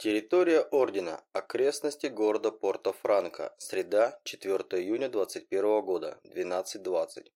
Территория Ордена. Окрестности города Порто-Франко. Среда, 4 июня 21 года, 12.20.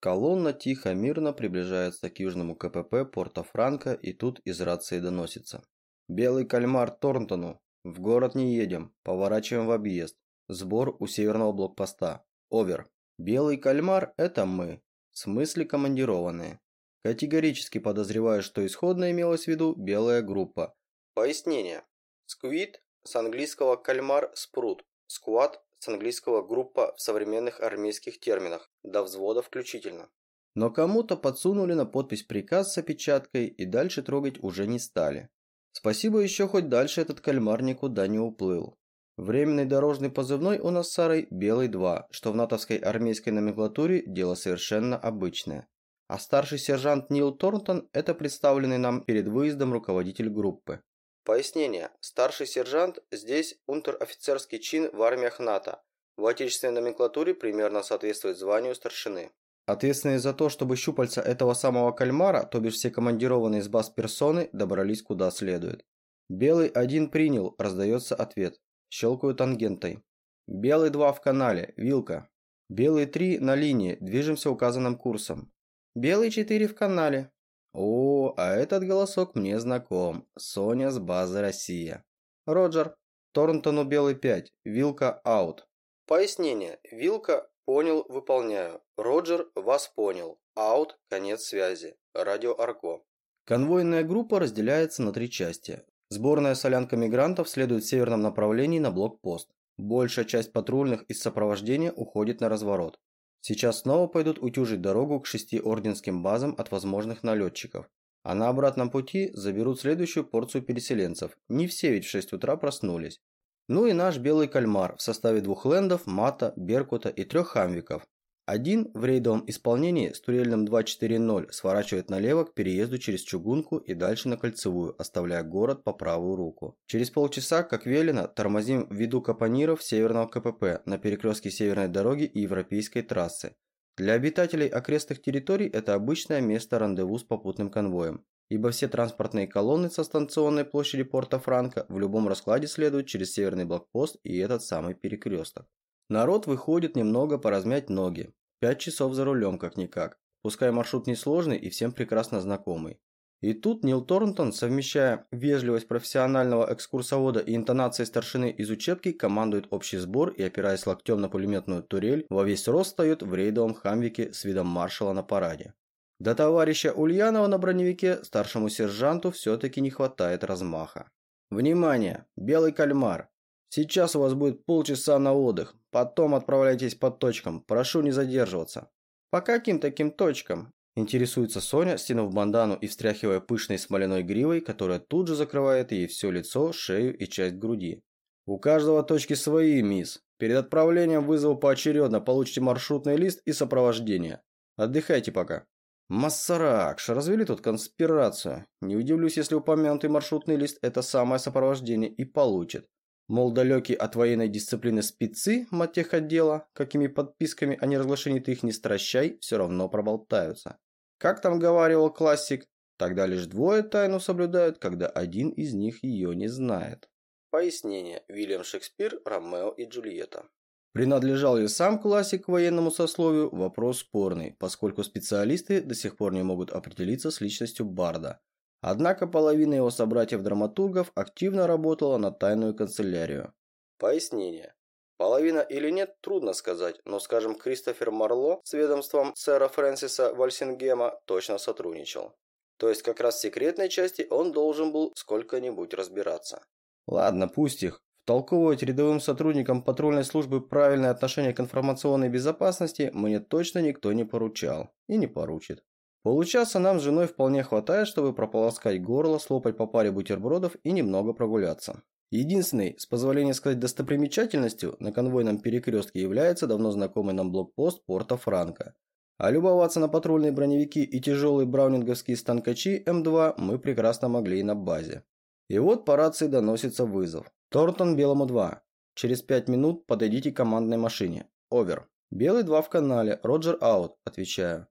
Колонна тихо-мирно приближается к южному КПП Порто-Франко и тут из рации доносится. «Белый кальмар Торнтону. В город не едем. Поворачиваем в объезд. Сбор у северного блокпоста. Овер. Белый кальмар – это мы. В смысле командированные. Категорически подозреваю, что исходно имелось в виду белая группа. Пояснение. Сквид с английского кальмар – спрут. Сквад с английского группа в современных армейских терминах, до взвода включительно. Но кому-то подсунули на подпись приказ с опечаткой и дальше трогать уже не стали. Спасибо еще хоть дальше этот кальмар никуда не уплыл. Временный дорожный позывной у нас с Сарой «Белый-2», что в натовской армейской номенклатуре дело совершенно обычное а старший сержант Нил Торнтон – это представленный нам перед выездом руководитель группы. Пояснение. Старший сержант – здесь унтер-офицерский чин в армиях НАТО. В отечественной номенклатуре примерно соответствует званию старшины. Ответственные за то, чтобы щупальца этого самого кальмара, то бишь все командированные с баз персоны, добрались куда следует. «Белый один принял», – раздается ответ. Щелкаю тангентой. «Белый два в канале, вилка». «Белый три на линии, движемся указанным курсом». Белый 4 в канале. О, а этот голосок мне знаком. Соня с базы Россия. Роджер. Торнтону белый 5. Вилка аут. Пояснение. Вилка понял, выполняю. Роджер вас понял. Аут, конец связи. Радио Арко. Конвойная группа разделяется на три части. Сборная солянка мигрантов следует в северном направлении на блокпост. Большая часть патрульных из сопровождения уходит на разворот. Сейчас снова пойдут утюжить дорогу к шести орденским базам от возможных налетчиков. А на обратном пути заберут следующую порцию переселенцев. Не все ведь в 6 утра проснулись. Ну и наш белый кальмар в составе двух лендов, мата, беркута и трех хамвиков. Один в рейдовом исполнении с турельным 2.4.0 сворачивает налево к переезду через Чугунку и дальше на Кольцевую, оставляя город по правую руку. Через полчаса, как велено, тормозим в виду капониров северного КПП на перекрестке северной дороги и европейской трассы. Для обитателей окрестных территорий это обычное место рандеву с попутным конвоем, ибо все транспортные колонны со станционной площади Порто-Франко в любом раскладе следуют через северный блокпост и этот самый перекресток. Народ выходит немного поразмять ноги. Пять часов за рулем как-никак. Пускай маршрут несложный и всем прекрасно знакомый. И тут Нил Торнтон, совмещая вежливость профессионального экскурсовода и интонации старшины из учебки, командует общий сбор и, опираясь локтем на пулеметную турель, во весь рост встает в рейдовом хамвике с видом маршала на параде. До товарища Ульянова на броневике старшему сержанту все-таки не хватает размаха. «Внимание! Белый кальмар! Сейчас у вас будет полчаса на отдых, потом отправляйтесь по точкам, прошу не задерживаться. По каким таким точкам? Интересуется Соня, стянув бандану и встряхивая пышной смоляной гривой, которая тут же закрывает ей все лицо, шею и часть груди. У каждого точки свои, мисс. Перед отправлением вызову поочередно получите маршрутный лист и сопровождение. Отдыхайте пока. Массаракш, развели тут конспирацию. Не удивлюсь, если упомянутый маршрутный лист это самое сопровождение и получит. Мол, далекие от военной дисциплины спецы матехотдела, какими подписками о неразглашении ты их не стращай, все равно проболтаются. Как там говаривал классик, тогда лишь двое тайну соблюдают, когда один из них ее не знает. Пояснение. Вильям Шекспир, Ромео и Джульетта. Принадлежал ли сам классик к военному сословию – вопрос спорный, поскольку специалисты до сих пор не могут определиться с личностью Барда, Однако половина его собратьев-драматургов активно работала на тайную канцелярию. Пояснение. Половина или нет, трудно сказать, но, скажем, Кристофер Марло с ведомством сэра Фрэнсиса Вальсингема точно сотрудничал. То есть как раз в секретной части он должен был сколько-нибудь разбираться. Ладно, пусть их. Втолковывать рядовым сотрудникам патрульной службы правильное отношение к информационной безопасности мне точно никто не поручал и не поручит. Получаса нам с женой вполне хватает, чтобы прополоскать горло, слопать по паре бутербродов и немного прогуляться. Единственной, с позволения сказать достопримечательностью, на конвойном перекрестке является давно знакомый нам блокпост порта Франко. А любоваться на патрульные броневики и тяжелые браунинговские станкачи М2 мы прекрасно могли и на базе. И вот по рации доносится вызов. Тортон белому 2. Через 5 минут подойдите к командной машине. Овер. Белый 2 в канале. Роджер аут. Отвечаю.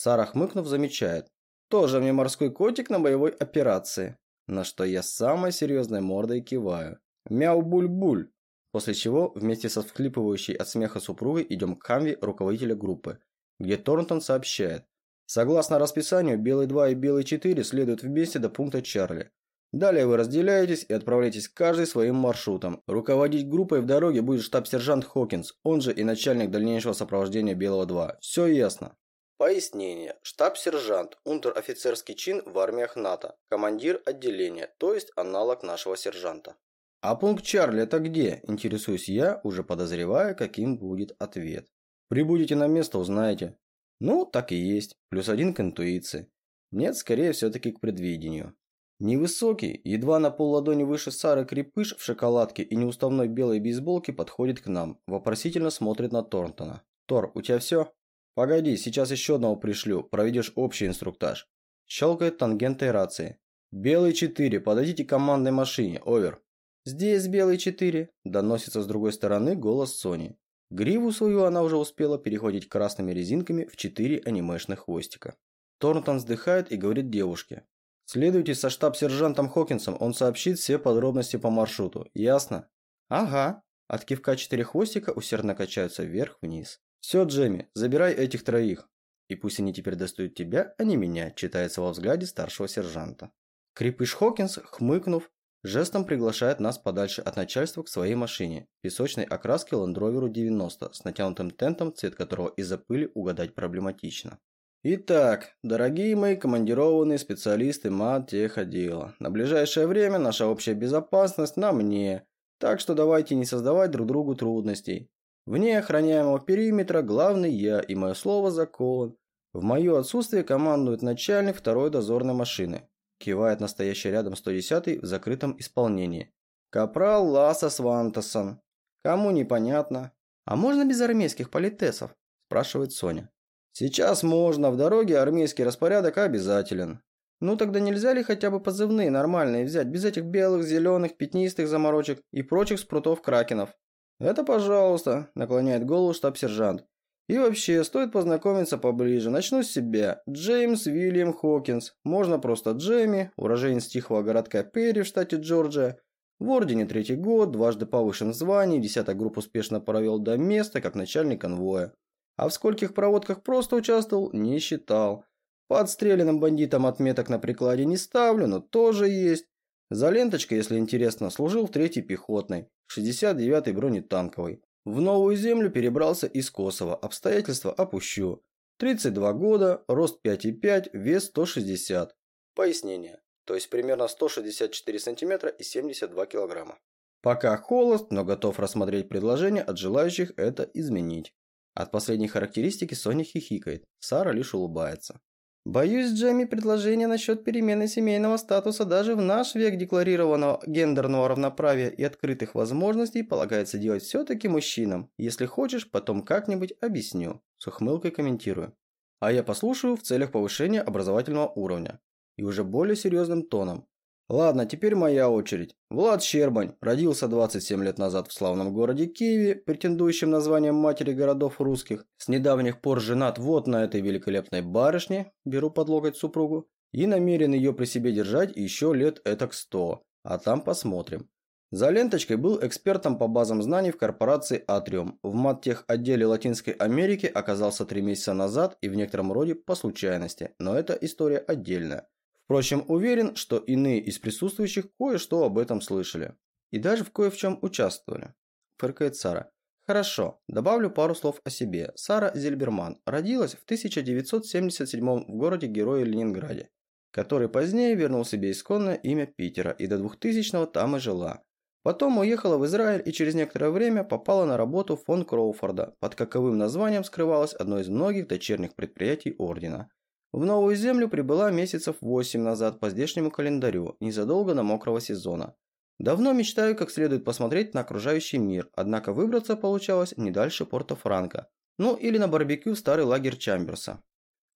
Сара, хмыкнув, замечает. Тоже мне морской котик на боевой операции. на что я самой серьезной мордой киваю. Мяу-буль-буль. После чего вместе со всхлипывающей от смеха супругой идем к Хамви руководителя группы, где Торнтон сообщает. Согласно расписанию, Белый 2 и Белый 4 следуют вместе до пункта Чарли. Далее вы разделяетесь и отправляетесь каждый своим маршрутом. Руководить группой в дороге будет штаб-сержант Хокинс, он же и начальник дальнейшего сопровождения Белого 2. Все ясно. Пояснение. Штаб-сержант, унтер-офицерский чин в армиях НАТО, командир отделения, то есть аналог нашего сержанта. А пункт Чарли это где? Интересуюсь я, уже подозревая, каким будет ответ. Прибудете на место, узнаете. Ну, так и есть. Плюс один к интуиции. Нет, скорее все-таки к предвидению. Невысокий, едва на пол ладони выше Сары крепыш в шоколадке и неуставной белой бейсболке подходит к нам, вопросительно смотрит на Торнтона. «Тор, у тебя все?» «Погоди, сейчас еще одного пришлю, проведешь общий инструктаж». Щелкает тангентой рации. «Белый 4, подойдите к командной машине, овер». «Здесь белый 4», доносится с другой стороны голос Сони. Гриву свою она уже успела перехватить красными резинками в четыре анимешных хвостика. Торнтон вздыхает и говорит девушке. Следуйте со штаб-сержантом Хокинсом, он сообщит все подробности по маршруту. Ясно? Ага. От кивка четыре хвостика усердно качаются вверх-вниз. Все, Джемми, забирай этих троих. И пусть они теперь достают тебя, а не меня, читается во взгляде старшего сержанта. Крепыш Хокинс, хмыкнув, жестом приглашает нас подальше от начальства к своей машине, песочной окраски Rover 90 с натянутым тентом, цвет которого из-за пыли угадать проблематично. Итак, дорогие мои командированные специалисты мат-техотдела, на ближайшее время наша общая безопасность на мне, так что давайте не создавать друг другу трудностей. Вне охраняемого периметра главный я и мое слово закон. В мое отсутствие командует начальник второй дозорной машины. Кивает настоящий рядом 110 в закрытом исполнении. Капрал Ласа Свантасон. Кому непонятно. А можно без армейских политесов? Спрашивает Соня. Сейчас можно, в дороге армейский распорядок обязателен. Ну тогда нельзя ли хотя бы позывные нормальные взять, без этих белых, зеленых, пятнистых заморочек и прочих спрутов кракенов? Это пожалуйста, наклоняет голову штаб-сержант. И вообще, стоит познакомиться поближе. Начну с себя. Джеймс Уильям Хокинс. Можно просто Джейми, уроженец тихого городка Перри в штате Джорджия. В ордене третий год, дважды повышен в звании, десяток групп успешно провел до места, как начальник конвоя. А в скольких проводках просто участвовал, не считал. Подстреленным бандитам отметок на прикладе не ставлю, но тоже есть. За ленточкой, если интересно, служил в третьей пехотной, 69-й бронетанковой. В новую землю перебрался из Косово, обстоятельства опущу. 32 года, рост 5,5, вес 160. Пояснение. То есть примерно 164 сантиметра и 72 килограмма. Пока холост, но готов рассмотреть предложение от желающих это изменить. От последней характеристики Соня хихикает, Сара лишь улыбается. Боюсь, Джемми, предложение насчет перемены семейного статуса даже в наш век декларированного гендерного равноправия и открытых возможностей полагается делать все-таки мужчинам. Если хочешь, потом как-нибудь объясню. С ухмылкой комментирую. А я послушаю в целях повышения образовательного уровня. И уже более серьезным тоном. Ладно, теперь моя очередь. Влад Щербань родился 27 лет назад в славном городе Киеве, претендующем на звание матери городов русских. С недавних пор женат вот на этой великолепной барышне, беру под локоть супругу, и намерен ее при себе держать еще лет этак сто, а там посмотрим. За ленточкой был экспертом по базам знаний в корпорации Атриум. В маттех отделе Латинской Америки оказался три месяца назад и в некотором роде по случайности, но это история отдельная. Впрочем, уверен, что иные из присутствующих кое-что об этом слышали. И даже в кое в чем участвовали. Фыркает Сара. Хорошо, добавлю пару слов о себе. Сара Зельберман родилась в 1977 в городе Героя Ленинграде, который позднее вернул себе исконное имя Питера и до 2000-го там и жила. Потом уехала в Израиль и через некоторое время попала на работу в фонд Кроуфорда, под каковым названием скрывалось одно из многих дочерних предприятий Ордена. В новую землю прибыла месяцев восемь назад по здешнему календарю, незадолго до мокрого сезона. Давно мечтаю как следует посмотреть на окружающий мир, однако выбраться получалось не дальше Порто-Франко. Ну или на барбекю в старый лагерь Чамберса.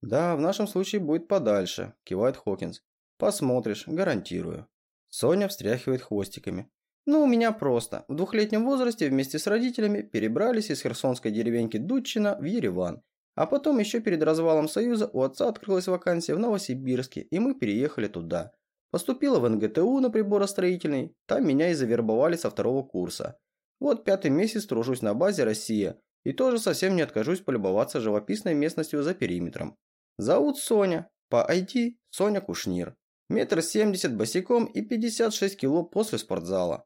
«Да, в нашем случае будет подальше», – кивает Хокинс. «Посмотришь, гарантирую». Соня встряхивает хвостиками. «Ну, у меня просто. В двухлетнем возрасте вместе с родителями перебрались из херсонской деревеньки Дудчина в Ереван. А потом еще перед развалом Союза у отца открылась вакансия в Новосибирске, и мы переехали туда. Поступила в НГТУ на приборостроительный, там меня и завербовали со второго курса. Вот пятый месяц тружусь на базе «Россия» и тоже совсем не откажусь полюбоваться живописной местностью за периметром. Зовут Соня, по ID Соня Кушнир. Метр семьдесят босиком и 56 кило после спортзала.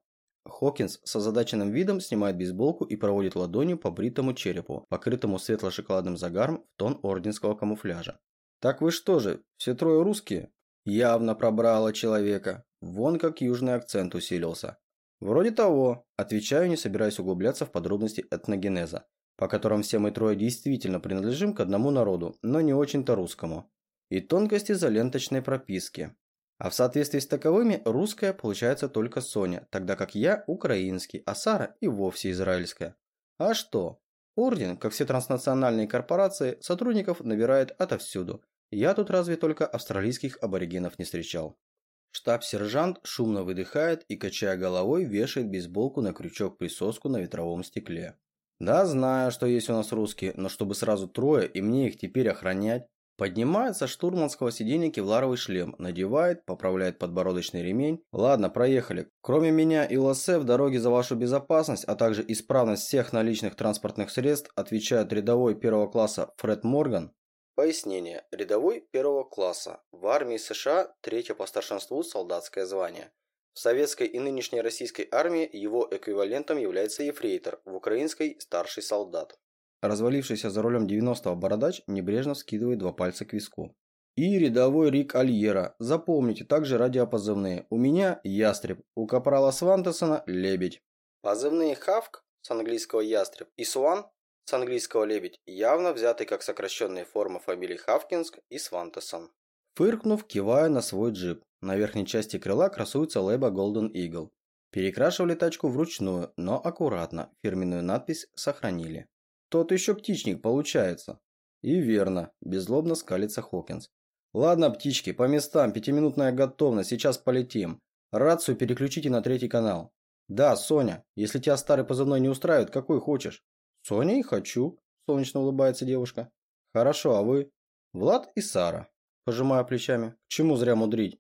Хокинс с озадаченным видом снимает бейсболку и проводит ладонью по бритому черепу, покрытому светло-шоколадным загаром в тон орденского камуфляжа. «Так вы что же, все трое русские?» Явно пробрало человека. Вон как южный акцент усилился. «Вроде того», – отвечаю, не собираясь углубляться в подробности этногенеза, по которым все мы трое действительно принадлежим к одному народу, но не очень-то русскому. И тонкости заленточной прописки. А в соответствии с таковыми, русская получается только Соня, тогда как я украинский, а Сара и вовсе израильская. А что? Орден, как все транснациональные корпорации, сотрудников набирает отовсюду. Я тут разве только австралийских аборигенов не встречал. Штаб-сержант шумно выдыхает и, качая головой, вешает бейсболку на крючок присоску на ветровом стекле. Да, знаю, что есть у нас русские, но чтобы сразу трое и мне их теперь охранять, Поднимается штурманского сиденья кевларовый шлем, надевает, поправляет подбородочный ремень. Ладно, проехали. Кроме меня и Лоссе в дороге за вашу безопасность, а также исправность всех наличных транспортных средств отвечает рядовой первого класса Фред Морган. Пояснение. Рядовой первого класса. В армии США третье по старшинству солдатское звание. В советской и нынешней российской армии его эквивалентом является ефрейтор, в украинской – старший солдат. Развалившийся за рулем 90-го бородач небрежно скидывает два пальца к виску. И рядовой Рик Альера. Запомните, также радиопозывные. У меня ястреб, у капрала Свантесона лебедь. Позывные Хавк с английского ястреб и Сван с английского лебедь явно взяты как сокращенные формы фамилий Хавкинск и Свантесон. Фыркнув, кивая на свой джип. На верхней части крыла красуется лейба Golden Eagle. Перекрашивали тачку вручную, но аккуратно. Фирменную надпись сохранили. Тот еще птичник получается. И верно, беззлобно скалится Хокинс. Ладно, птички, по местам, пятиминутная готовность, сейчас полетим. Рацию переключите на третий канал. Да, Соня, если тебя старый позывной не устраивает, какой хочешь? Соня и хочу, солнечно улыбается девушка. Хорошо, а вы? Влад и Сара. Пожимаю плечами. К чему зря мудрить?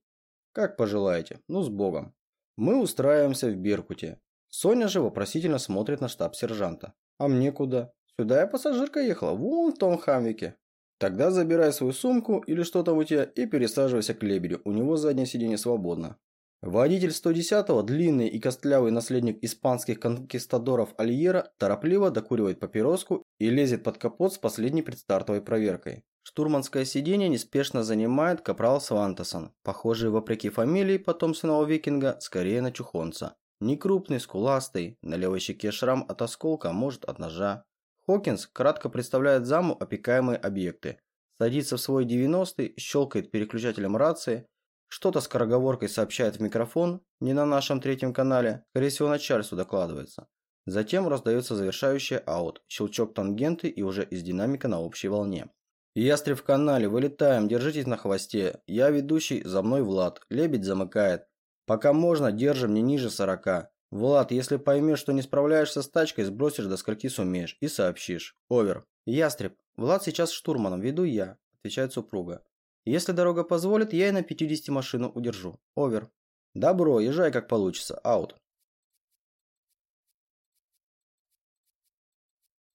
Как пожелаете. Ну, с Богом. Мы устраиваемся в Беркуте. Соня же вопросительно смотрит на штаб сержанта. А мне куда? Сюда я пассажирка ехала, вон в том хамвике. Тогда забирай свою сумку или что там у тебя и пересаживайся к лебедю, у него заднее сиденье свободно. Водитель 110-го, длинный и костлявый наследник испанских конкистадоров Альера, торопливо докуривает папироску и лезет под капот с последней предстартовой проверкой. Штурманское сиденье неспешно занимает капрал Свантесон, похожий, вопреки фамилии потомственного викинга, скорее на чухонца. Некрупный, скуластый, на левой щеке шрам от осколка, может от ножа. Хокинс кратко представляет заму опекаемые объекты, садится в свой 90-й, щелкает переключателем рации, что-то с скороговоркой сообщает в микрофон, не на нашем третьем канале, скорее всего начальству докладывается. Затем раздается завершающий аут, щелчок тангенты и уже из динамика на общей волне. Ястреб в канале, вылетаем, держитесь на хвосте. Я ведущий, за мной Влад. Лебедь замыкает. Пока можно, держим не ниже 40. Влад, если поймешь, что не справляешься с тачкой, сбросишь до скольки сумеешь и сообщишь. Овер. Ястреб. Влад сейчас штурманом, веду я, отвечает супруга. Если дорога позволит, я и на 50 машину удержу. Овер. Добро, езжай как получится. Аут.